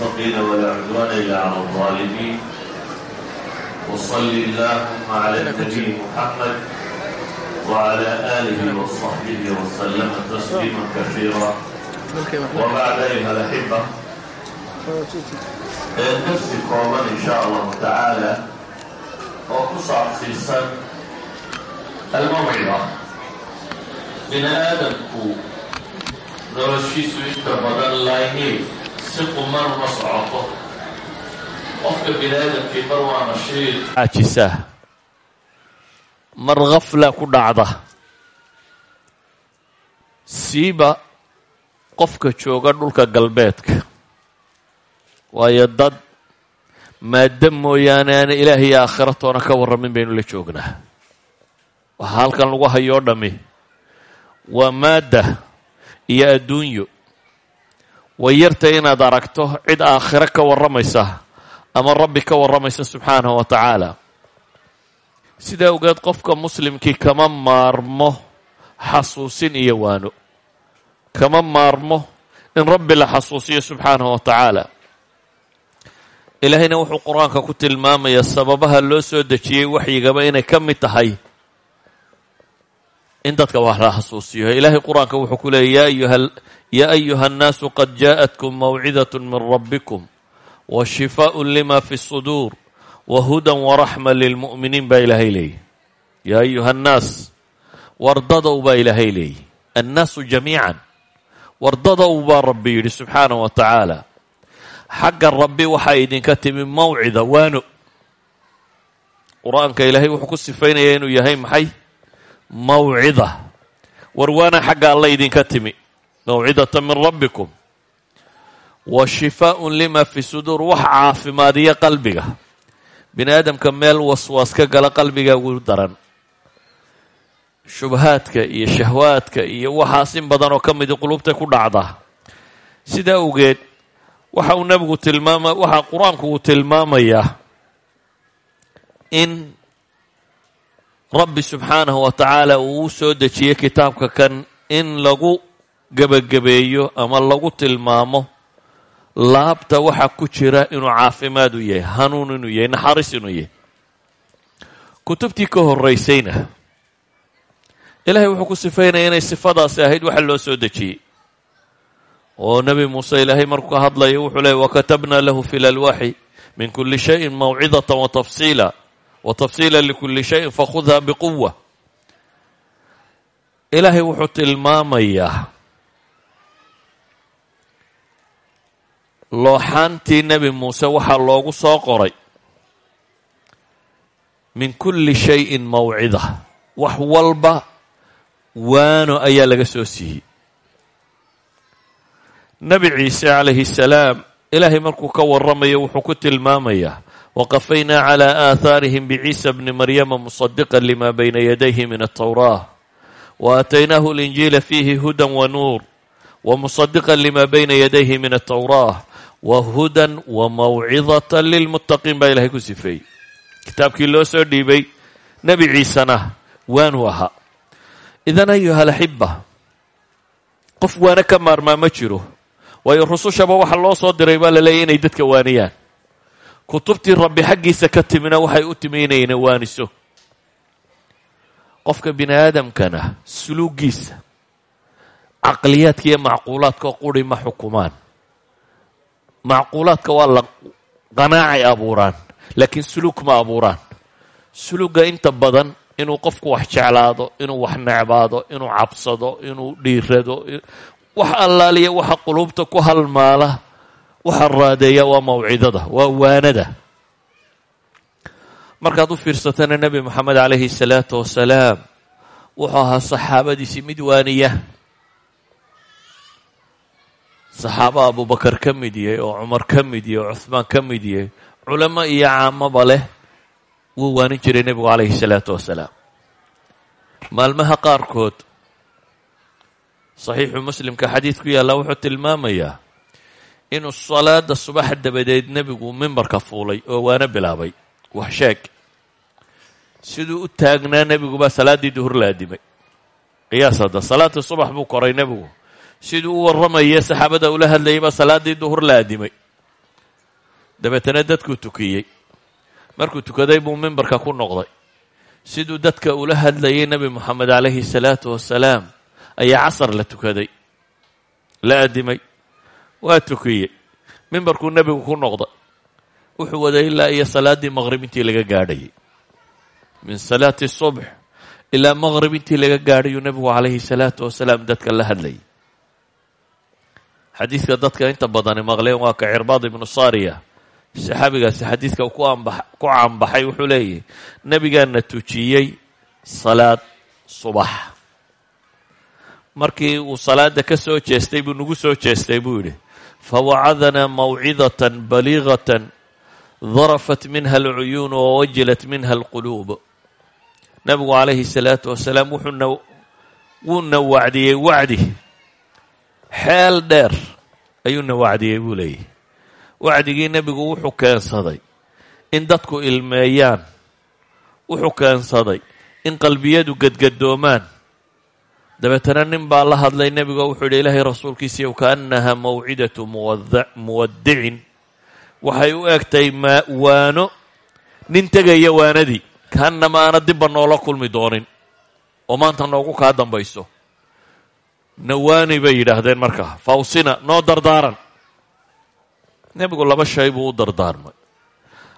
المتقين ولا عدوان إلا على الظالمين وصل اللهم على النبي محمد وعلى آله وصحبه وسلم تسليما كثيرا وبعد أيها الأحبة درس kooban إن شاء الله تعالى ku saabsiisan الموعظة bini aadamku noloshiisu inta badan laahii si socoto qofka bini aadamkii mar waa mar khafla ku dhacda siiba qofka jooga dhulka galbeedka waayo dad maaddo mooyaane aan ilaah iyo aakhiratoona ka warramin baynu la joognaa waxaa halkan lagu hayoo dhammi waa maadda iyo adduunyo way inaad aragto cid aakhiro ka warramaysa ama rabbi ka warramaysa subxaanahu wa tacaala. Sidaa ogeed qofka muslimkii kama maarmo xasuusin iyo waano. Kama maarmo in rabbi la xasuusiyo subxaanahu wa tacaala. Ilaahayna wuxuu qur'aanka ku tilmaamayaa sababaha loo soo dejiyey waxyigaba inay ka mid tahay. In dadka wax la xasuusiyo. Ilaahay qur'aanka wuxuu ku leeyay yaa ayuha annaasu qad jaءatkum mawcidaة min rabbikum wa shifaaء lima fi الsuduur wa hudan waraxma lilmu'miniin baa ilaahay leeyay yaa ayuha annaas wardadow baa ilaahay leeyay annaasu jamiica wardadow baa rabbi yidhi subxaanaه wa tacaala xagga rabbi waxaa idinka timi mawcida waano qur-aanka ilaahay wuxuu ku sifaynaya inuu yahay maxay mawcida war waana xagga alla idinka timi mawcidata min rabbikum. Wa shifaaءun lima fi suduur wax caafimaadiya qalbiga. Bini aadamka meel waswaas ka gala qalbiga ugu daran. Shubhaadka iyo shahwaadka iyo waxaas in badan oo ka midi qulubta ku dhacda. Sidaa awgeed waxa uu nebigu tilmaama waxa qur'aanku uu tilmaamayaa in rabbi subxaanahu wa tacaala uu u soo dejiyey kitaabka kan in lagu gebagabeeyo ama lagu tilmaamo laabta waxa ku jira inuu caafimaad u yahay hanuun inuu yahay naxariis inuu yahay. Kutubtii ka horeysayna ilahay wuxuu ku sifaynaya inay sifadaasi ahayd waxa loo soo dejiyey. Oo nebi muuse ilaahay markuu ka hadlayo wuxuu leeyay wakatabna lahu fi lalwaxi min kuli shayin mawcidata watafsiila watafsiila likuli shayin fakhudha biquwa ilaahay wuxuu tilmaamayaa looxaantii nebi muuse waxaa loogu soo qoray min kulli shayin mawcida. Wax walba waano ayaa laga soo siiyey. Nebi ciise calayhi salaam ilaahay markuu ka warramayo wuxuu ku tilmaamayaa waqafaynaa calaa aathaarihim biciisa bni maryama musadiqa lima bayna yadayhi min altawraa wa aataynaahu linjiila fiihi hudan wa nuur wa musadiqa lima bayna yadayhi min altawraa wa hudan wa mawcidata lilmuttaqiin baa ilahay ku sifeeyey. Kitaabkii loo soo dhiibay nebi ciisena waanuu ahaa. Idan ayuha alaxiba qof waana ka maarmaa ma jiro waayo rusushaba waxa loo soo diray baa la leeyahy inay dadka waaniyaan. Kutubtii rabbi xaggiisa ka timina waxay u timi inayna waaniso. Qofka bini aadamkana suluugiisa caqliyaadka iyo macquulaadka quri ma xukumaan macquulaadka waa la qanaacay abuuraan laakiin suluug ma abuuraan. Suluugga inta badan inuu qofku wax jeclaado inuu wax necbaado inuu cabsado inuu dhiirado wax allaaliya waxa quluubta ku halmaala waxa raadeeya waa mawcidada waa waanada. Markaad u fiirsatana nebi moxamed calayhi salaatu wasalaam wuxuu ahaa saxaabadiisii mid waaniya saxaaba abubakar ka mid yahay oo cumar ka mid yahay oo cuhmaan ka mid yahay culamo iyo caamaba leh wuu waanin jiray nebigu calayhi salaatu wasalaam. Maalmaha qaarkood saxiixu muslimka xadiid ku yaalla wuxuu tilmaamayaa inuu salaada subax dabadeed nebigu mimbarka fuulay oo waana bilaabay. Wax sheeg. Siduu u taagnaa nebigu baa salaaddii duhur la addimay qiyaas hadda subax buu koray nebigu siduu u warramaya saxaabada ula hadlayay baa salaaddii duhur la addimay dabeetana dadkuu tukiyey. Markuu tukaday buu mimbarka ku noqday. Siduu dadka ula hadlayay nebi moxamed calayhi salaatu wasalaam ayaa casar la tukaday. La addimay waa tukiyey. Mimbarkuu nebigu ku noqday. Wuxuu waday ilaa iyo salaaddii maqrib intii laga gaadhayay min salaati subx ilaa maqrib intii laga gaadhayuu nebigu calayhi salaatu wasalaam dadka la hadlayay xadiidka dadka inta badani maqleen waa ka cirbaad ibnu saariya. Saxaabigaasi xadiidka ku caanbaxay wuxuu leeyahy nebigaana tujiyey salaad subax. Markii uu salaada ka soo jeestay buu nagu soo jeestay buu yidhi fawacadanaa mawcidatan baliigatan darafat minha alcuyuun wawajilat minha alquluub. Nebigu calayhi salaatu wasalaam wuxuuna wuuna wacdiyey wacdi xeel dheer ayuuna wacdiyey buu leeyahy wacdigii nebigu wuxuu keensaday in dadku ilmeeyaan. Wuxuu keensaday in qalbiyadu gedgadoomaan dabeetana nin baa la hadlay nebigo wuxuu yidhi ilaahay rasuulkiisiiyow kaannaha mawcidatu muwaddicin waxay u egtay waano. Nin tegaya waanadii kaannama aana dibba noola kulmi doonin. Oo maanta noogu kaa dambayso nawaani bay yidhaahdeen markaa fawsina noo dardaaran. Nebigu laba shay buu u dardaarmay.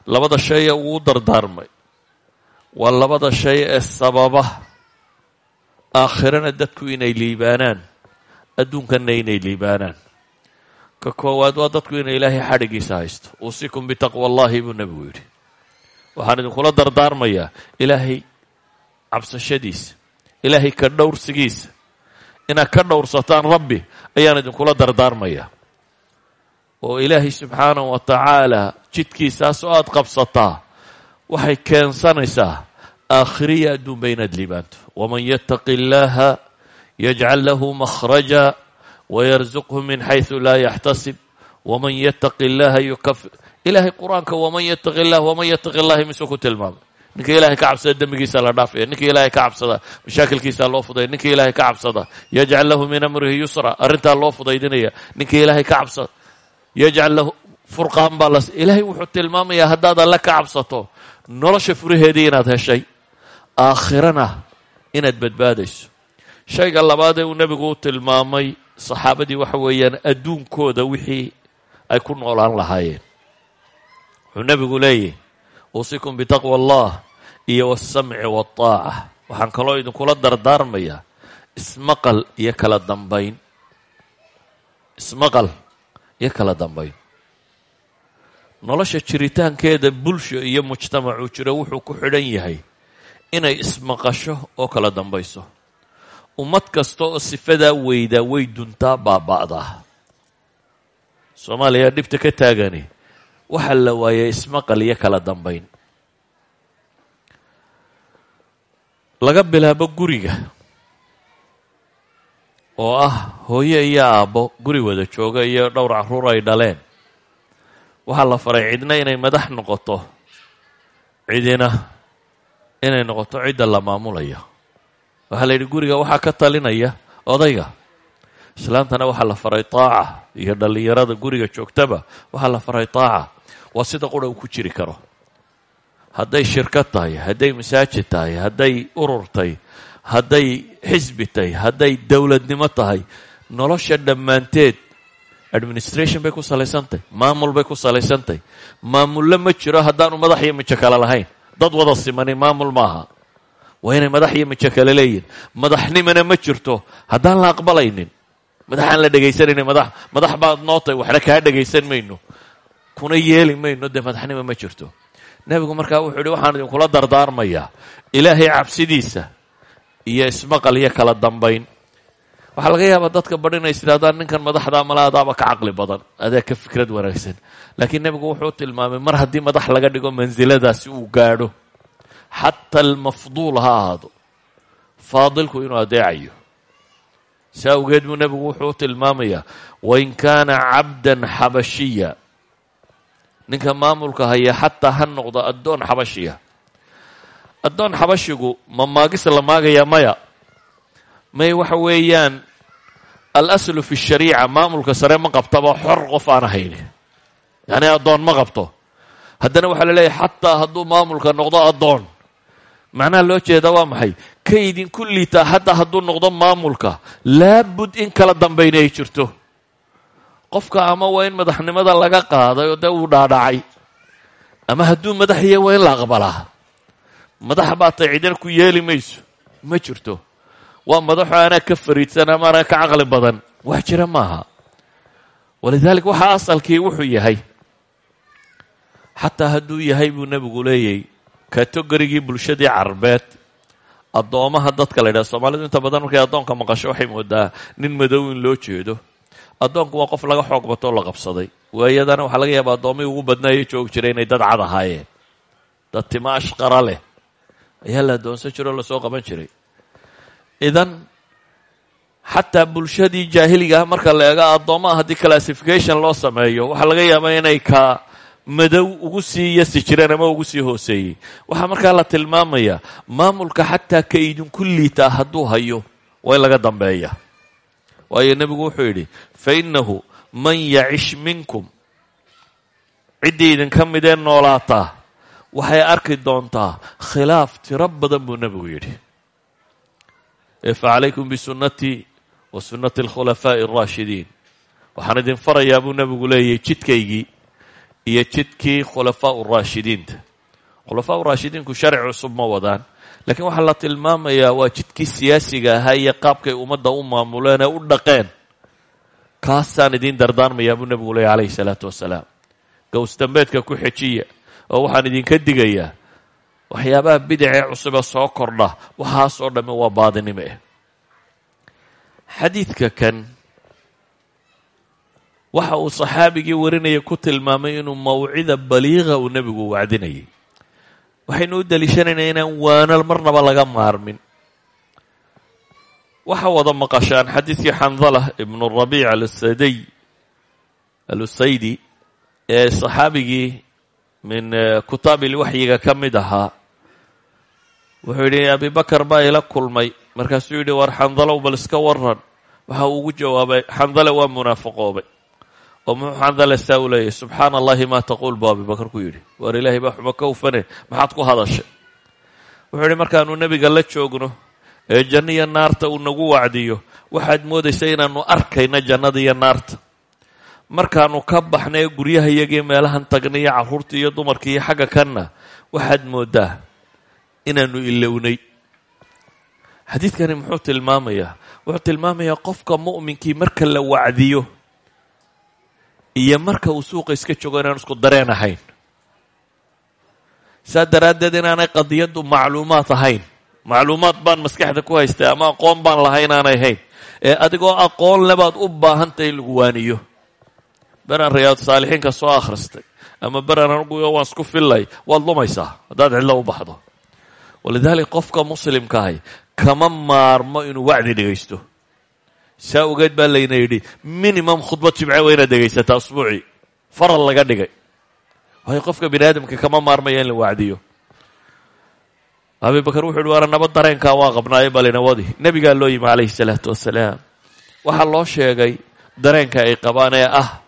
Labada shaya uu u dardaarmay waa labada shay ee sababa aakhirana dadku inay liibaanaan adduunkanna inay liibaanaan. Ka koowaad waa dadku inay ilaahay xadhigiisa haysto. Uusikum bitaqwa allahi buu nebigu yidhi. Waxaan idinkula dardaarmayaa ilaahay cabsashadiisa ilaahay ka dhowrsigiisa inaad ka dhowrsataan rabbi ayaan idinkula dardaarmayaa oo ilaahay subxaanahu wa tacaala jidkiisaasoo aada qabsataa waxay keensanaysaa aakhiriya adduunba inaad liibaanto. Waman yattaqi illaaha yajcal lahu makhraja wayarzuqhu min xaysu laa yaxtasib. Waman yattaqi illaaha yukafir ilaahay qur'aanka waman yattaqi illah waman yattaqi illahi misuu ku tilmaamay ninka ilaahay ka cabsada dembigiisa la dhaafaya ninka ilaahay ka cabsada mashaakilkiisa loo fudaya ninka ilaahay ka cabsada yajcal lahu min amrihi yusra. Arrintaa loo fudaydinaya. Ninka ilaahay ka cabsada yajcal lahu furqaan baa ilaahay wuxuu tilmaamayaa haddaad alle ka cabsato nolosha furaheedii inaad heshay aakhirana inaad badbaadayso. Shayga labaadee uu nebigu u tilmaamay saxaabadii waxa weeyaan adduunkooda wixii ay ku noolaan lahaayeen. Wuxuu nebigu leeyahy uusikum bitaqwa allah iyo wasamci waataaca waxaan kaloo idinkula dardaarmayaa ismaqal iyo kala dambayn ismaqal iyo kala dambayn nolosha jiritaankeeda bulsho iyo mujtamacuu jiro wuxuu ku xidhan yahay inay ismaqasho oo kala dambayso. Ummad kasta oo sifadaa weydaa way duntaa baaba'daa soomaaliya dhibta ka taagani waxaa la waayay ismaqal iyo kala dambayn laga bilaabo guriga oo ah hooyo iyo aabbo guri wada jooga iyo dhowr carruur ay dhaleen. Waxaa la faray cidna inay madax noqoto cidina inay noqoto cidda la maamulayo waxaa la yidhi guriga waxaa ka talinaya odayga. Islaantana waxaa la faray taaca iyo dhallinyarada guriga joogtaba waxaa la faray taaca. Waa sida qura uu ku jiri karo hadday shirkad tahay hadday masaajid tahay hadday urur tahay hadday xisbi tahay hadday dowladnimo tahay nolosha dhammaanteed administration bay ku salaysantahy maamul bay ku salaysantahy maamullo ma jiro haddaanu madax iyo mijo kale lahayn. Dad wada simani maamul maaha waa inay madax iyo mijo kale leeyihiin madaxnimona ma jirto. Haddaan la aqbalaynin madaxaan la dhegaysanaynin madax madax baad noo tahay waxna kaa dhegaysan mayno. Kuna yeeli mayno dee madaxnimo ma jirto nebigu markaa wuxuu yihi waxaan idinkula dardaarmayaa. Ilaahay cabsidiisa iyo ismaqal iyo kala dambayn waxaa laga yaabaa dadka badh inay is idhahdaan ninkan madaxda mala adaaba ka caqli badan. Adaa ka fikrad wanaagsan. Laakiin nebigu wuxuu tilmaamay mar haddii madax laga dhigo mansiladaasi uu gaadho. Xataa almafduul ha ahaado. Faadilku inuu adeecayo. Si awgeed buu nebigu wuxuu tilmaamayaa wain kaana cabdan xabashiya ninka maamulka haya xataa ha noqdo addoon xabashiya. Addoon xabashigu ma maagis la maagaya maya? May waxa weeyaan alaslu fi shariica maamulka sare ma qabtaba xor qof aan ahayn. Yacni addoon ma qabto. Haddana waxaa la leeyahay xataa hadduu maamulka noqdo addoon. Macnaha loo jeedaa waa maxay? Ka idinku liitaa hadda hadduu noqdo maamulka laabud in kala dambayna ay jirto qofka ama waa in madaxnimada laga qaaday oo dee uu dhaadhacay. Ama hadduu madax yahay waa in la aqbalaa. Madax baa tay cidina ku yeeli mayso. Ma jirto. Waa madaxo anaa ka fariidsan ama anaa ka caqli badan. Wax jira maaha. Walidalik waxaa asalkii wuxuu yahay. Xataa hadduu yahay buu nebigu leeyay kategorigii bulshadii carbeed. Addoomaha dadka la yidhaha soomaalidu inta badan markay addoonka maqasho waxay moodaa nin madow in loo jeedo addoonku waa qof laga xoog batoo la qabsaday. Waayadana waxaa laga yaaba addoomihii ugu badnaayo joogi jiray inay dad cad ahaayeen. Dad tima ashqara leh. Ayaa la addoonsan jiro o la soo qaban jiray. Idan xataa bulshadii jaahiliga ah marka la eego addoomaha haddii classification loo sameeyo waxaa laga yaabaa inay ka madow ugu sii yasi jireen ama ugu sii hooseeyey waxaa markaa la tilmaamayaa maamulka xataa ka idinku liitaa hadduu hayo waa in laga dambeeya waayo nebigu wuxuu yidhi fa innahu man yacish minkum. Ciddii idinka midee noolaataa waxay arki doontaa khilaaf tiro badan buu nebigu yidhi. Fa calaykum bisunnatii wa sunnati alkhulafaa'i alraashidiin waxaan idin farayaa buu nebigu leeyahy jidkaygii iyo jidkii khulafaa raashidiinta khulafaa raashidiinku sharci cusub ma wadaan lakiin waxaa la tilmaamayaa waa jidkii siyaasiga ahaa iyo qaabkay ummadda u maamuleen ee u dhaqeen. Kaasaan idiin dardaarmayaa buu nebigu leeyay calayhi salaatu wasalaam. Gowsdambeedka ku xejiya oo waxaan idinka digayaa waxyaabaha bidacee cusube soo kordha waxaasoo dhamme waa baadinimo ah xadiidka kan waxa uu saxaabigii warinaya ku tilmaamay inuu mawcida baliiqa uu nebigu wacdinayay waxaynu u daliishanaynaa inaan waanal marnaba laga maarmin. Waxa wada maqashaan xadiidkii xandala ibnu rabiic alusadiy alusaydi ee saxaabigii min kutaabil waxyiga ka mid ahaa. Wuxuu yidhi abi bakar baa ila kulmay. Markaasuu yidhi war xandalow bal iska waran waxa uu ugu jawaabay xandale waa munaafiqoobay oo muxuu xandale saa u leeyahy subxaana allahi maa taquul buu abibakar ku yidhi. Waar ilaahay baa xumo ka ufane maxaad ku hadashay? Wuxuu yidhi markaanu nebiga la joogno ee janno iyo naarta uu nagu wacdiyo waxaad moodaysa inaanu arkayna jannada iyo naarta. Markaanu ka baxnay ee guryaha iyagiyo meelahan tagnay iyo carruurtii iyo dumarkii iyo xagga kanna waxaad moodaa inaanu ilownay. Xadiidkani muxuu tilmaamayaa wuxuu tilmaamayaa qofka mu'minkii marka la wacdiyo iyo marka uu suuqa iska joogo inaan isku dareen ahayn. Saa daraaddeed inaanay qadiyaddu macluumaad ahayn. Macluumaad baan maskaxda ku haystay ama aqoon baan lahay inaanay ahayn ee adigoo aqoon lebaad u baahantahay in lagu waaniyo. Beraan rayaadu saalixiinka soo akhristay. Ama beraan anuguyo waan isku fillay. Waad lumaysaa. Haddaad cidlo u baxdo. Walidaalika qofka muslimkaahay kama maarmo inuu wacdi dhegaysto saa ogeed baa layna yidhi minimum khudbad jimce waa inaad dhegaysataa faral laga dhigay. Waayo qofka bini aadamka kama maarmaya in la wacdiyo abi bakar wuxu uhi waara nabad dareenkaa waa qabnaayo balina wadi nebigaa loo yimi calayhi salaatu wasalaam waxaa loo sheegay dareenka ay qabaan ee ah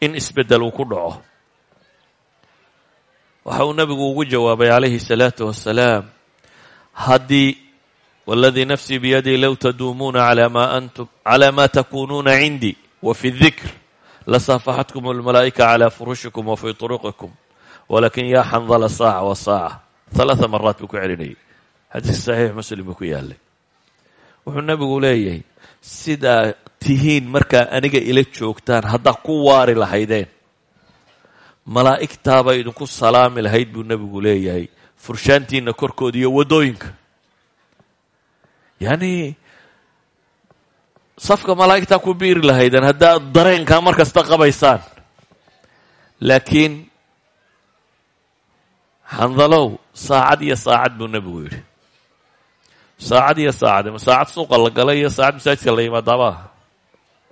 in isbeddel uu ku dhaco. Waxa uu nebigu ugu jawaabay calayhi salaatu wasalaam haddii waladii nafsii biyadii low taduumuuna calaa ma takunuuna cindii wa fi dikr lasaafaxatkum almalaa'ika calaa furushikum wa fii turuqikum walakin yaa xandala saaca wa saaca halaaa maraat buu ku celinayay xadiiska saxiix muslim buu ku yaalay wuxuu nebigu leeyahay sidaa tihiin markaa aniga ila joogtaan haddaa ku waari lahaydeen malaa'igtaaba idinku salaami lahayd buu nebigu leeyahay furshaantiina korkooda iyo waddooyinka yacni safka malaa'igtaa ku biiri lahaydeen haddaad dareenkaa mar kasta qabaysaan. Laakiin xandalow saacad iyo saacad buu nebigu yidhi. Saacad iyo saacad ma saacad suuqa la galay iyo saacad masaajidka la yimaadaabaa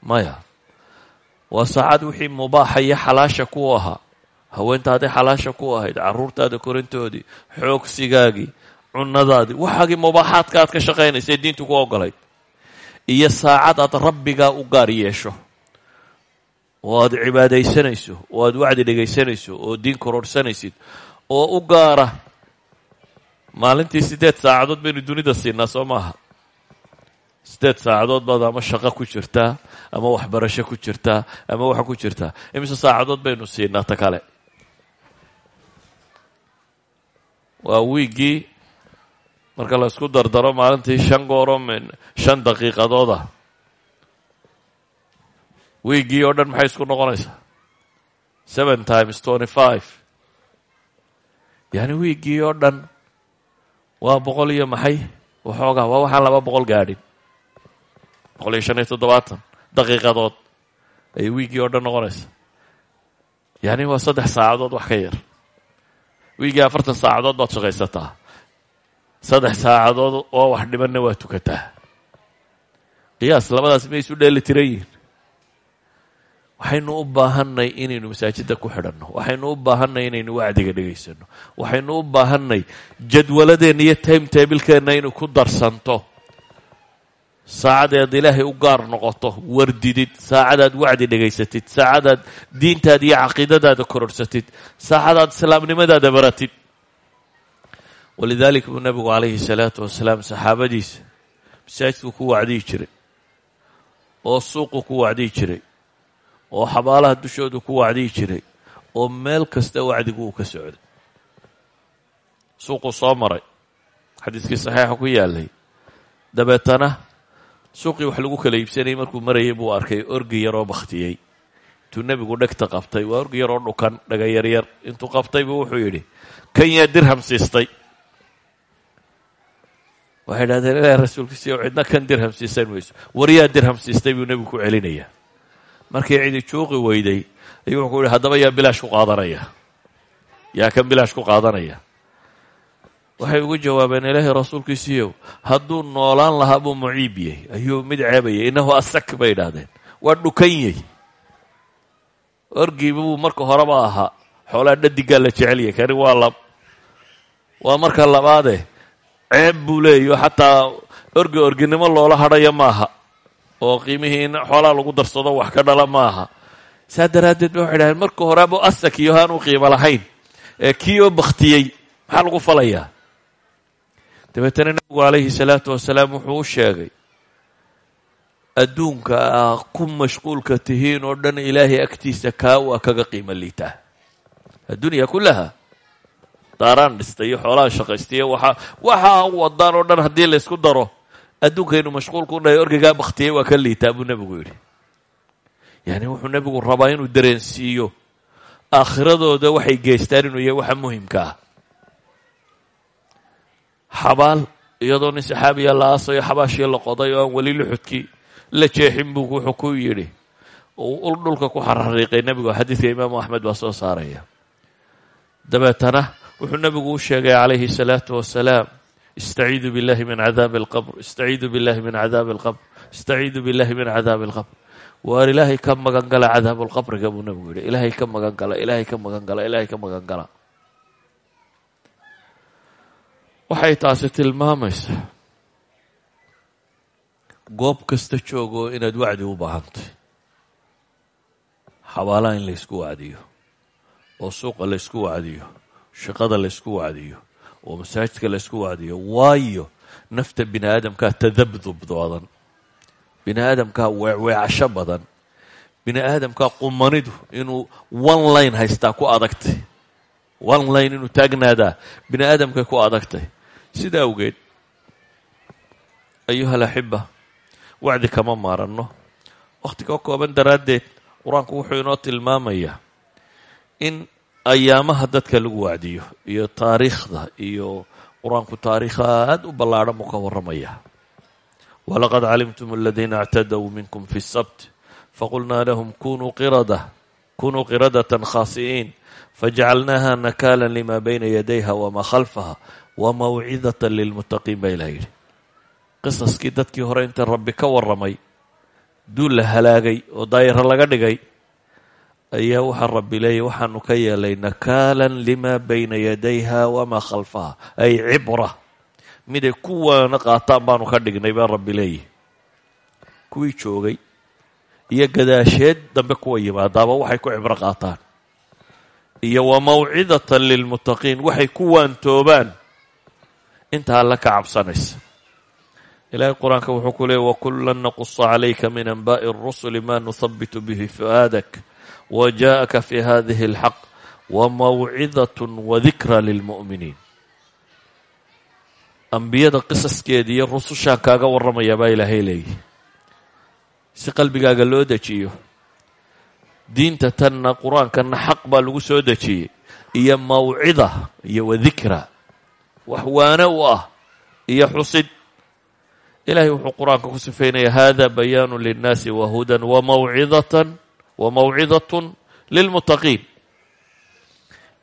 maya. Waa saacad wixii mubaaxa iyo xalaasha ku ahaa. Haweentaadii xalaasha ku ahayd carruurtaada korintoodii xoogsigaagii cunadaadii waxaagii mubaaxaadka aad ka shaqaynaysay diintu ku ogolayd iyo saacad aad rabbigaa u gaar yeesho. Oo aad cibaadaysanayso oo aad wacdi dhegaysanayso oo diin kororhsanaysid oo u gaara. Maalintii siddeed saacadood baynu dunida siinaa soo maaha. Siddeed saacadood baad ama shaqo ku jirtaa ama waxbarasho ku jirtaa ama waxa ku jirtaa. Imise saacadood baynu siinaa ta kale. Waa wiiggii marka la isku dardaro maalintii shan gooro shan daqiiqadooda. Wiiggii oo dhan maxay isku noqonaysaa? Seven times twenty five yacni wiiggii oo dhan waa boqol iyo maxay? Waxoogaa waa waxaan laba boqol gaadhin. Boqol iyo shan iyo toddobaatan daqiiqadood ayay wiiggii oo dhan noqonaysaa. Yacni waa saddex saacadood wax ka yar. Wiiggii afartan saacadood baad shaqaysataa saddex saacadood oo wax dhibanna waa tukataa. Qiyaas labadaas may isu dheeli tiran waxaynu u baahannay inaynu masaajidda ku xidhanno. Waxaynu u baahannay inaynu wacdiga dhegaysanno. Waxaynu u baahannay jadwaladeenna iyo time tablekeenna inay ku darsanto. Saacadaad ilaahay u gaar noqoto wardidid. Saacadaad wacdi dhegaysatid. Saacadaad diintaada iyo caqiidadaada kororhsatid saacadaad islaamnimadaada baratid walidaalika buu nabigu calayhi salaatu wasalaam saxaabadiisa masaajidku ku wacdiyi jiray oo suuqu ku wacdiyi jiray oo xabaalaha dushoodu ku wacdiyi jiray oo meel kasta wacdigu uu ka socday. Suuquu soo maray. Xadiiskii saxiixa ku yaalay. Dabeetana suuqii wax lagu kala iibsanayay markuu marayay buu arkay orgi yaroo bakhtiyey intuu nebigu dhegta qabtay waa orgi yaroo dhukan dhaga yaryar. Intuu qabtay buu wuxuu yidhi kan yaa dirham siistay waxay idhahdeen ilaah rasuulkiisiiyo cidna kan dirham siisan mayso waryaa dirham siistay buu nebigu ku celinayaa markii cidi juuqi weyday ayuu wuxuu yihi haddaba yaa bilaash ku qaadanaya yaa kan bilaash ku qaadanaya waxay ugu jawaabeen ilaahay rasuulkiisiiyow hadduu noolaan lahaa buu muciib yahy ayuu mid ceebayay innahu asak bay idhaahdeen waa dhukan yey orgiiba buu marka horeba ahaa xoolaa dhadigaa la jecelyahy kani waa lab waa marka labaade ceeb buu leeyaho xataa orgi orginimo loola hadhaya maaha oo qiimihii in xoolaa lagu darsado wax ka dhala maaha. Saa daraaddeed ba waxay dhahdeen marka horeabu asak iyo haanu qiimo lahayn ee kii oo bakhtiyey maxaa lagu falayaa? Dabeetana nebigu calayhi salaatu wasalaam wuxuu u sheegay adduunka aa ku mashquulka tihiin oo dhan ilaahay agtiisa kaa waa kaga qiimo liitaa addunya kullaha daaraan dhistay iyo xoolaha shaqaystay iyo waxa waxaa wadaan oo dhan haddii laysku daro adduunkaynu mashquul ku nahay orgigaa bakhtiyey waa ka liitaa buu nebigu yidhi. Yacni wuxuu nebigu rabaa inuu dareensiiyo aakhiradooda waxay geystaan inuu yahay waxa muhimka ah. Xabaal iyadoo nin saxaabiya la aasayo xabaashii la qoday oo aan weli luxudkii la jeexin buu wuxuu ku yidhi. Ul dhulka ku xarariiqay nebigu xadiidka imaamu axmed baa soo saaraya. Dabeetana wuxuu nebigu u sheegay calayhi salaatu wasalaam istaciidu billahi min cadaabi alqabr istaciidu billahi min cadaabi alqabr istaciidu billahi min cadaabi alqabr. Waar ilaahay ka magan gala cadaabulqabriga buu nebigu yidhi. Ilaahay ka magan gala ilaahay ka magan gala ilaahay ka magan gala. Waxay taasi tilmaamaysaa goob kasta joogoo inaad wacdi u baahantay. Xabaalaha in laysku wacdiyo oo suuqa laysku wacdiyo shaqada laysku wacdiyo oo masaajidka laysku wacdiyo waayo nafta bini aadamkaa tadabdub badan bini aadamkaa weecweecasho badan. Bini aadamkaa qumanidu inuu one line haystaa ku adagtay. One line inuu taagnaadaa bini aadamkay ku adagtay. Sida awgeed ayuha alaxiba wacdi kama maaranno. Wakhtiga kooban daraaddeed qur'aanku wuxuu inoo tilmaamayaa in ayaamaha dadka lagu wacdiyo iyo taariikhda iyo qur-aanku taariikha aad u ballaadhan buu ka warramaya walaqad calimtum aladiina اctadw minkum fi الsabt faqulnaa lahum kunuu qirada kunuu qiradatan khaasi'iin fajacalnaaha nakala lima bayna yadayha wama khalfaha wamawcidata lilmuttaqiin baa ilah yidhi qisaskii dadkii hore inta rabbi ka warramay duul la halaagay oo daayaro laga dhigay ayaa waxaa rabbi leeyahy waxaanu ka yeelay nakaalan lima bayna yadayha wamaa khalfaha. Ay cibra. Miday kuwaana qaataan baanu ka dhignay baa rabbi leeyahy. Kuwii joogay iyo gadaasheed dambe kuwa yimaadaaba waxay ku cibro qaataan. Iyo wa mawcidatan lilmuttaqiin waxay ku waantoobaan. Inta alle ka cabsanaysa. Ilaahay qur'aanka wuxuu ku leeyay wakullan naqusa calayka min anba'i الrusuli ma nuhabitu bihi fu'aadak wa jaءaka fi hadihi اlxaq wa mawcidaة wadikra lilmu'miniin ambiyada qisaskeeda iyo rusushaan kaaga warramaya baa ilaahay leeyahy si qalbigaaga loo dejiyo diinta tanna qur-aankanna xaq baa lagu soo dejiyey iyo mawcida iyo wadikra wax waane u ah iyo xusid ilahay wuxuu qur-aanka ku sifaynaya hada bayaanu linnaasi wa hudan wamawcidatan wa mawcidatun lilmuttaqiin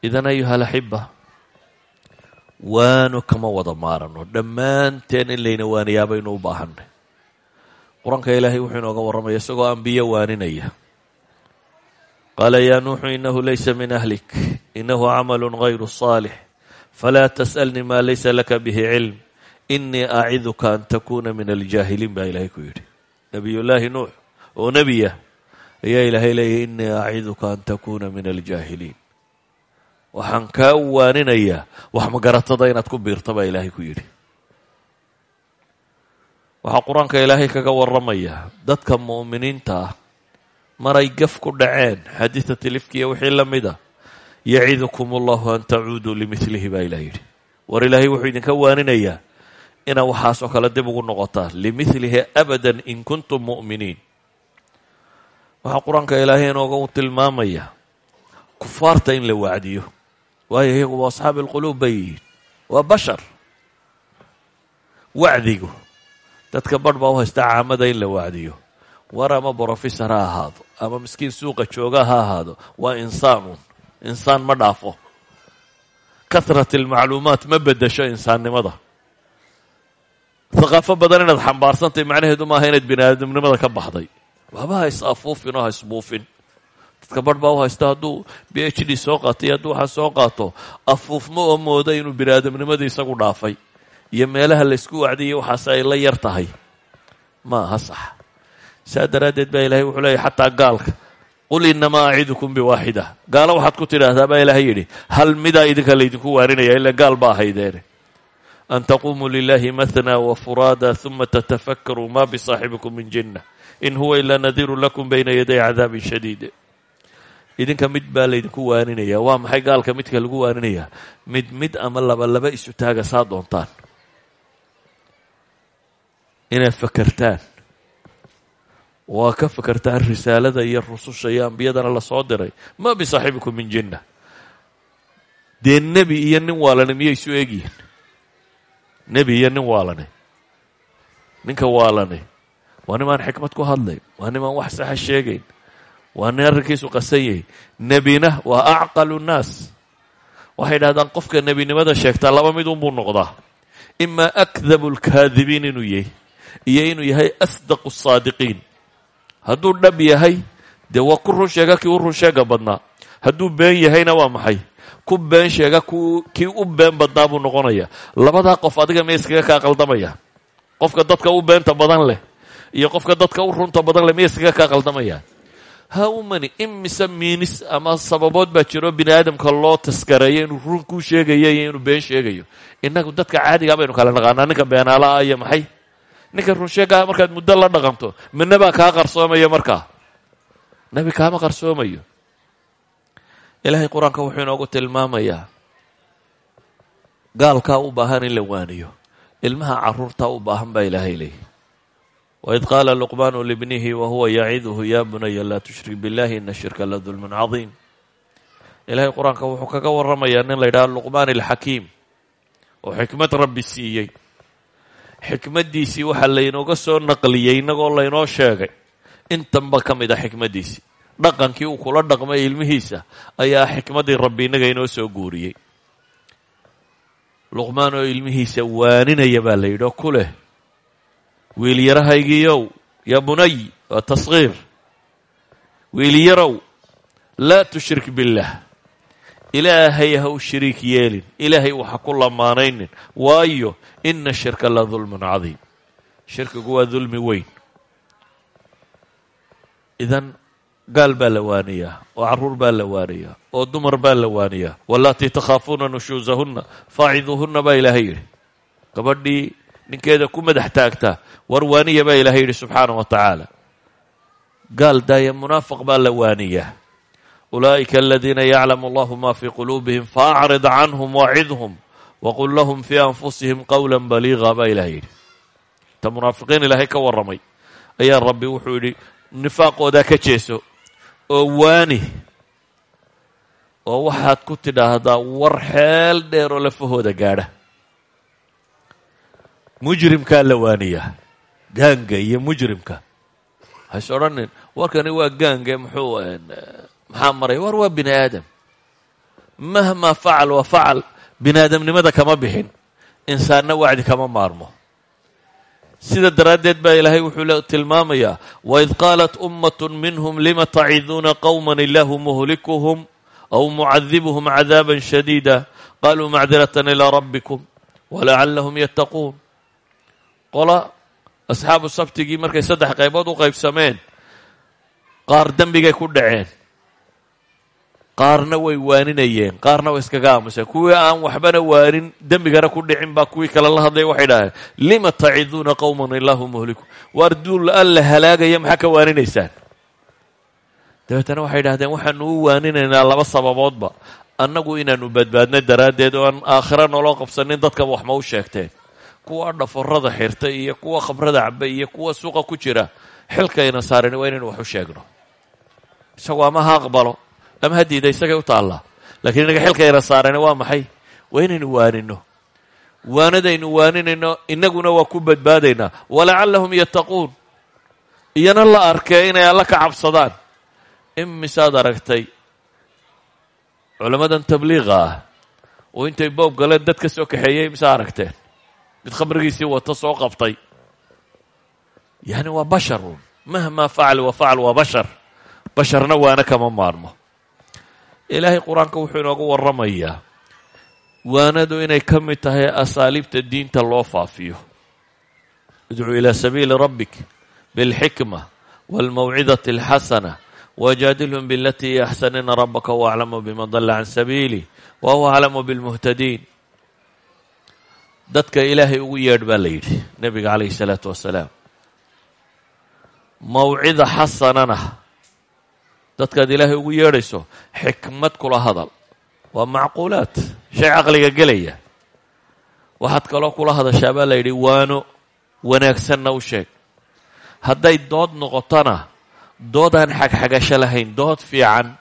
idan ayuha alaxiba waano kama wada maarano. Dhammaanteen in layna waaniyaa baynu u baahanay qur'aanka ilaahay wuxuu inooga warramaya isagoo ambiyo waaninaya. Qaala yaa nuuxu inahu laysa min ahlik inahu camalu gayru صaalix falaa tas'alnii maa laysa laka bihi cilm. Inii aciduka an takuna min aljaahiliin baa ilaahay ku yidhi. Nebiyullaahi nuux oo nebiya ayaa ilaahay leeyahy inii aciduka an takuna min aljaahiliin waxaan kaa waaninayaa wax magaratada inaad ku biirta baa ilaahay ku yidhi waxaa qur'aanka ilaahay kaga warramaya dadka mu'miniinta ah maray gaf ku dhaceen xadiida tilifkiya wixii la mid a yacidukum allahu an tacuuduu limilihi baa ilaah yidhi war ilaahay wuxuu idinka waaninayaa inaad waxaasoo kale dib ugu noqotaan limilihi abadan in kuntum mu'miniin waxaa qur'aanka ilaahay inooga tilmaamaya kufaarta in la wacdiyo waayo iyagu waa asxaabi alquluub bay yihiin. Waa bashar. Wacdigu dadka barh baa u haysta caamada in la wacdiyo war ama brofessor ha ahaado ama miskiin suuqa jooga ha ahaado waa insaanun insaan ma dhaafo. Kahrat almacluumaat ma bedesho insaannimada. Haqaafo badan inaad xambaarsantay macnaheedu maaha inaad bini aadamnimada ka baxday waxba ha is afuufin oo ha dadka barh baa u haysta hadduu b h d soo qaato iyo hadduu waxaa soo qaato afuufma oo mooda inuu bini aadamnimadii isagu dhaafay iyo meelaha laysku wacdiyo waxaase ay la yar tahay ma aha sax saa daraaddeed baa ilahay wuxuu leeyahy xataa gaalka qul inamaa acidukum biwaaxida gaalo waxaad ku tidhaahdaa baa ilaahay yidhi hal midaa idinka laydinku waaninaya ila gaal ba ahaydeene an taqumuu lilahi mathnaa wafuraada uma tatafakkaruu ma bisaaxibikum min jinna in huwa ilaa nadiiru lakum bayna yaday cadaabin shadiid idinka mid baa laydinku waaninaya waa maxay gaalka midka lagu waaninaya mid mid ama laba laba isu taaga saa doontaan inaad fakertaan waa ka fakertaan risaalada iyo rususha iyo ambiyadana la soo diray ma bisaaxibikum min jinna dee nebi iyo nin waalane miyay isu egyihin nebi iyo nin waalane ninka waalane waa nimaan xikmad ku hadlayn waa nimaan wax saxa sheegayn waa nin arrinkiisu qasan yahay. Nebina waa acqalu nnaas. Waxay dhahdaan qofka nebinimada sheegtaa laba mid unbuu noqdaa. Imaa akdabu lkaadibiin inuu yahay iyo inuu yahay asdaqu saadiqiin. Hadduu dhab yahay dee waa ku run sheega kii u run sheega badnaa. Hadduu been yahayna waa maxay? Ku been sheega ku kii u been badnaa buu noqonaya labadaa qof adiga miya iskaga kaa qaldamaya qofka dadka u beenta badan leh iyo qofka dadka u runta badan leh miya iskaga kaa qaldamaya hawmani imise miinis ama sababood baa jiro bini aadamka loo taskareeyo inuu run kuu sheegayo iyo inuu been sheegayo? Innagu dadka caadigaa baynu kala naqaanaa ninka beenaalaha iyo maxay? Ninka run sheegaha markaad muddo la dhaqanto midna baa kaa qarsoomaya markaa nebi kaama qarsoomayo. Ilaahay qur'aanka wuxuu inoogu tilmaamayaa gaalkaa u baahan in la waaniyo. Ilmaha caruurtaa u baahan baa ilaahay leeyahy waid qaala luqmaanu libnihi wa huwa yaciduhu ya bunaya laa tushrik billahi ina shirka la dulmun cadiim ilaahay qur'aanka wuxuu kaga warramayaa nin la yidhaha luqmaan alxakiim oo xikmad rabbi siiyey xikmaddiisii waxaa laynooga soo naqliyey innagoo laynoo sheegay intanba ka mid a xikmaddiisii dhaqankii uu kula dhaqmay ilmihiisa ayaa xikmaddii rabbi innaga inoo soo guuriyey luqmaan oo ilmihiisa waaninaya baa la yidhi oo wiilyarahaygiiyow yaa bunay waa taskhiir wiilyarow laa tushrik billaah ilaahay ha u shariik yeelin ilaahay waxa ku lamaanaynin. Waayo ina shirka la dulmun cadiim. Shirkigu waa dulmi weyn. Idan gaal baa la waaniyaa oo carruur baa la waaniyaa oo dumar baa la waaniyaa wallaatii takhaafuuna nushuusahunna faaciduuhunna baa ilaahay yidhi. Gabadhii ninkeeda ku madax taagtaa war waaniya baa ilaahay yidhi subxaana wa tacaala. Gaal daaya munaafiq baa la waaniyaa ulaa'ika aladiina yaclamu allahu ma fii quluubihim faacrid canhum wacidhum waqul lahum fii anfusihim qowla baliiqa baa ilahay yidhi. Ta munaafiqiin ilaahay ka warramay. Ayaa rabbi wuxuu yidhi nifaaqoodaa ka jeeso oo waani oo waxaad ku tidhaahdaa war xeel dheer oo lafahooda gaadha mujrimkaa la waaniyaa gaanga iyo mujrimka. Hays odhanin warkani waa gaange muxuu maxaa maray? War waa bini aadam. Mahmaa facal wa facal bini aadamnimada kama bixin. Insaanna wacdi kama maarmo. Sida daraaddeed baa ilaahay wuxuu tilmaamayaa waid qaalat ummat minhum lima taciduuna qowma illahu muhlikuhum aw mucadibuhum cadaaba shadiida? Qaluu macdiratan ilaa rabbikum walacallahum yattaquun qola asxaabu sabtigii markay saddex qaybood u qaybsameen qaar dembigay ku dhaceen qaarna way waaninayeen qaarna way iskaga aamuseen. Kuwii aan waxbana waanin dembigana ku dhicin baa kuwii kale la hadlaya waxay dhaheen lima taciduuna qowman illahu muhliku? Waar duul alla halaagaya maxaa ka waaninaysaan? Dabeetana waxay dhahdeen waxaanu u waaninaynaa laba sababoodba. Annagu inaanu badbaadno daraaddeed oo aan aakhira noloo qabsanin dadkaba wax ma u sheegteen kuwa dhaforada xirta iyo kuwa khamrada caba iyo kuwa suuqa ku jira xilkayna saaran waa inaynu wax u sheegno. Isagu ama ha aqbalo ama ha diida isagay u taallaa lakiin inaga xilkayna saarane waa maxay? Waa inaynu waanino. Waanadaynu waaninayno innaguna waa ku badbaadaynaa walacallahum yattaquun. Iyana la arkee inay alla ka cabsadaan. Imisaad aragtay culammadan tabliiqa ah oo intay boob galeen dad ka soo kaxeeyey imisaa aragteen mid khamrigiisii wato soo qabtay. Yani waa basharun mahmaa facal wa facal waa bashar. Basharna waana kama maarmo. Ilaahay qur'aanka wuxuu inoogu warramayaa. Waanadu inay ka mid tahay asaaliibta diinta loo faafiyo. Idcuu ilaa sabiili rabbik bilxikma wاlmawcidati اlxasana wjaadilhum bilatii axsan ina rabaka huwa aclamu biman dala can sabiilih wa huwa aclamu bilmuhtadiin dadka ilaahay ugu yeedh baa la yidhi nebiga calayhi salaatu wasalaam. Mawcida xasanana dadkaad ilaahay ugu yeedhayso xikmad kula hadal. Waa macquulaat shay caqliga gelaya. Waxaad kaloo kula hadashaa baa la yidhi waano wanaagsanna u sheeg. Hadday dood noqotona dood aan xagxagasho lahayn dood fiican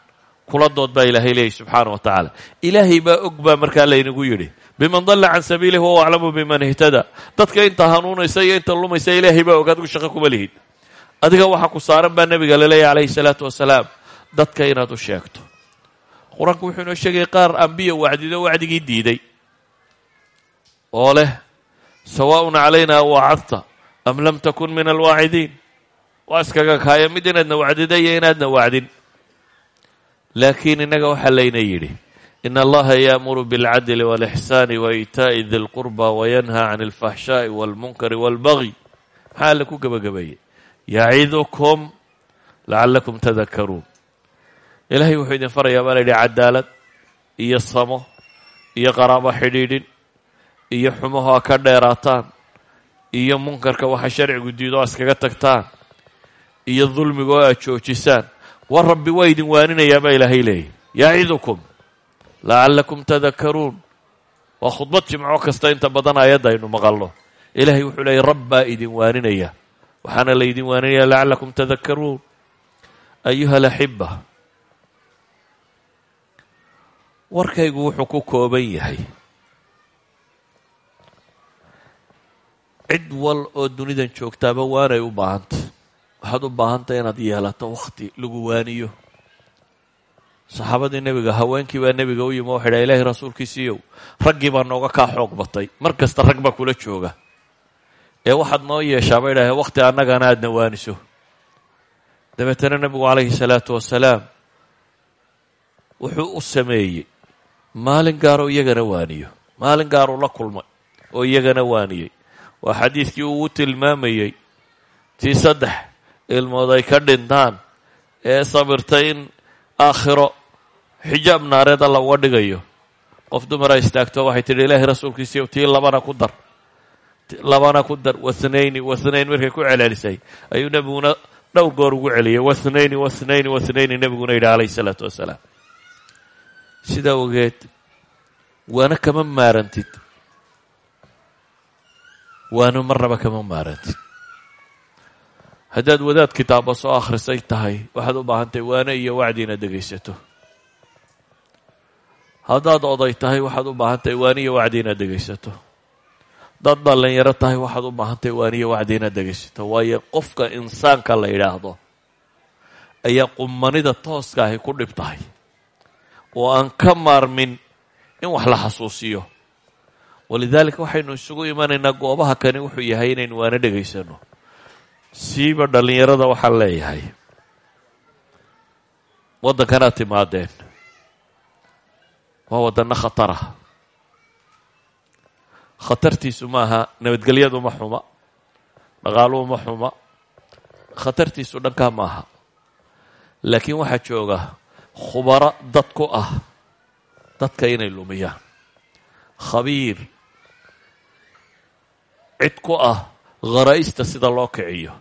kula dood baa ilaahay leeyahy subxaana wa tacaala ilaahay baa og baa markaa laynagu yidhi biman dalla can sabiilih wahuwa aclamu biman ihtada. Dadka inta hanuunaysa iyo inta lumaysa ilaahay baa og adigu shaqo kuma lihid. Adiga waxaa ku saaran baa nebiga laleeyahy calayhi salaatu wasalaam dadka inaad u sheegto. Qur'aanku wuxuu inoo sheegayay qaar ambiya wacdido wacdigii diiday. Oo leh sawaaءun calayna wacadta am lam takun min alwaacidiin. Waa iskaga kaaya mid inaadna wacdida iyo inaadna wacdin laakiin innaga waxaa layna yidhi in allaha yaamuru biاlcadli wاlixsaani waitaa'i di lqurba wayanha can اlfaxshaaءi wاlmunkari wاlbagyi maxaa alle ku gebagabeeyey yacidukum lacalakum tadakaruun ilaahay wuxuu idin farayaa baa la yidhi cadaalad iyo samo iyo qaraabo xidhiidhin iyo xumaho a ka dheeraataan iyo munkarka waxa sharcigu diido o iskaga tagtaan iyo dulmiga oo aad joojisaan war rabbi waa idin waaninayaa baa ilaahay leeyahy yacidukum lacallakum tadakaruun waa khudbad jimco kasta inta badan aayadda aynu maqalno. Ilaahay wuxuu leeyay rab baa idin waaninaya waxaana la ydin waaninaya lacallakum tadakaruun ayuha alaxiba warkaygu wuxuu ku kooban yahay. Cid wal oo dunidan joogtaaba waanay u baahantay waxaad u baahantay inaad yeelato wakhti lagu waaniyo. Saxaabadii nebiga haweenkii baa nebiga u yimi o waxay dhaha ilaahay rasuulkiisiiyow raggii baa nooga kaa xoog batay. Mar kasta rag baa kula jooga. Ee waxaad noo yeeshaa bay dhahay wakhti annagana aadna waaniso. Dabeetana nebigu calayhi salaatu wasalaam wuxuu u sameeyey maalin gaaroo iyagana waaniyo. Maalin gaaruu la kulmay oo iyagana waaniyey. Waa xadiidkii uu u tilmaamayey tii saddex ilmood ay ka dhintaan ee sabirtay in aakhiro xijaab naareed alla uga dhigayo. Qof dumara istaagto waxay tidhi ilaahay rasuulkiisiiyo tii labana ku dar. Labana ku dar wathnayni wathnayn markay ku celcelisay ayuu nebiguna dhowr goor ugu celiyay wathnayni wathnayni wathnayni nebiguna yidhi calayhi isalaatu wassalaam sidaa ogeed waana kama maarantid. Waana marnaba kama maarantid haddaad wadaad kitaaba soo akhrisay tahay waxaad u baahantahay waana iyo wacdi inaad dhegaysato. Haddaad oday tahay waxaad u baahan tahay waaniyo wacdi inaad dhegaysato haddaad dhallinyaro tahay waxaad u baahan tahay waaniyo wacdi inaad dhegaysato. Waayo qofka insaanka la yidhaahdo ayaa qumanida tooska ahi ku dhib tahay. Oo aan ka maarmin in wax la xasuusiyo. Walidaalika waxaynu isugu imanaynaa goobaha kani wuxuu yahay inaynu waana dhegaysano siiba dhallinyarada waxaan leeyahay. Waddankanaad timaadeen. Waa waddanno khatar ah khatartiisu maaha nabadgelyadu ma xuma dhaqaaluhu ma xuma khatartiisu dhankaa maaha laakiin waxaa jooga khubaro dad ku ah dadka inay lumiyaan. Khabiir cid ku ah kharaa'ista sida loo kiciyo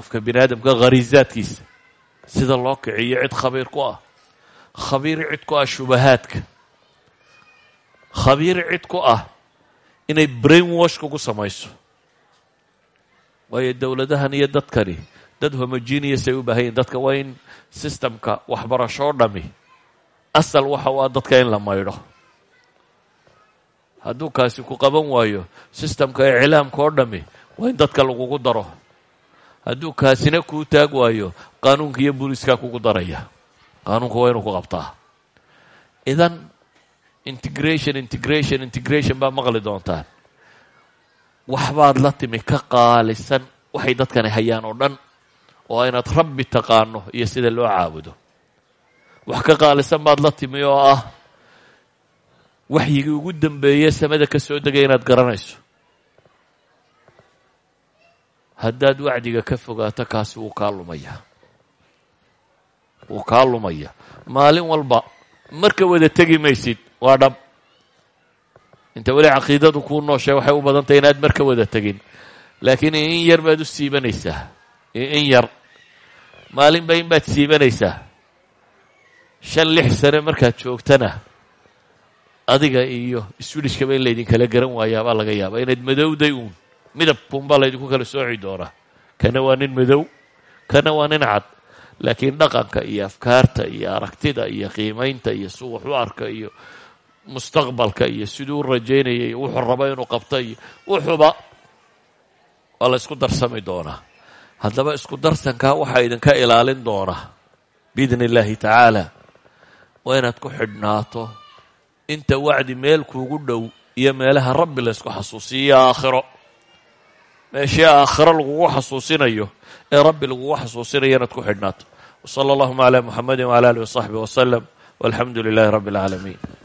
qofka bini aadamka sida loo kiciyo cid khabiir ku ah. Khabiir cid ku ah shubahaadka. Khabiir cid ku ah inay brain wash kugu samayso. Waayo dowladahan iyo dadkani dad homogeneous ay u baahan yihiin dadka waa in systemka waxbarashoo dhami. Asal waxa u ah dadka in la maydho. Hadduu kaasi ku qaban waayo systemka iclaamka oo dhami waa in dadka lagugu daro hadduu kaasina kuu taag waayo qaanuunka iyo booliiskaa kugu daraya. Qaanuunka waa inuu ku qabtaa. Idan integration integration integration baa maqli doontaan waxbaad la timi ka qaalisan waxay dadkani hayaan oo dhan oo inaad rabbi taqaano iyo sida loo caabudo. Wax ka qaalisan baad la timi oo ah waxyigii ugu dambeeye samada ka soo degay inaad garanayso haddaad wacdiga ka fogaato kaasi wuu kaa lumaya wuu kaa lumaya maalin walba marka wada tegi maysid waa dhab inta weli caqiidadu kuu nooshay waxay u badan tahay inaad marka wada tegin. Laakiin in yar baad u siibanaysaa. In yar. Maalinba in baad siibanaysaa. Shan lix sane markaad joogtana adiga iyo swidishkaba in laydinkala garan waayaabaa laga yaabaa. Inaad madowday uun midabkunbaa laydinku kala sooci doonaa. Kana waa nin madow kana waa nin cad. Laakiin dhaqanka iyo afkaarta iyo aragtida iyo qiimaynta iyo su wax u arka iyo mustaqbalka iyo siduu rajaynaya iyo wuxuu raba inuu qabto iyo wuxuuba waa la isku darsami doonaa. Haddaba isku darsankaa waxaa idinka ilaalin doona biidni illaahi tacaala. Waa inaad ku xidhnaato inta wacdi meel kuugu dhow iyo meelaha rabbi la ysku xasuusiyo aakhiro meeshii aakhiro lagugu xasuusinayo ee rabbi lagugu xasuusinayo inaad ku xidhnaato wsala allahuma calaa muxamadi wcala alih wasaxbi wasalam walxamdu lilahi rabbi اlcaalamiin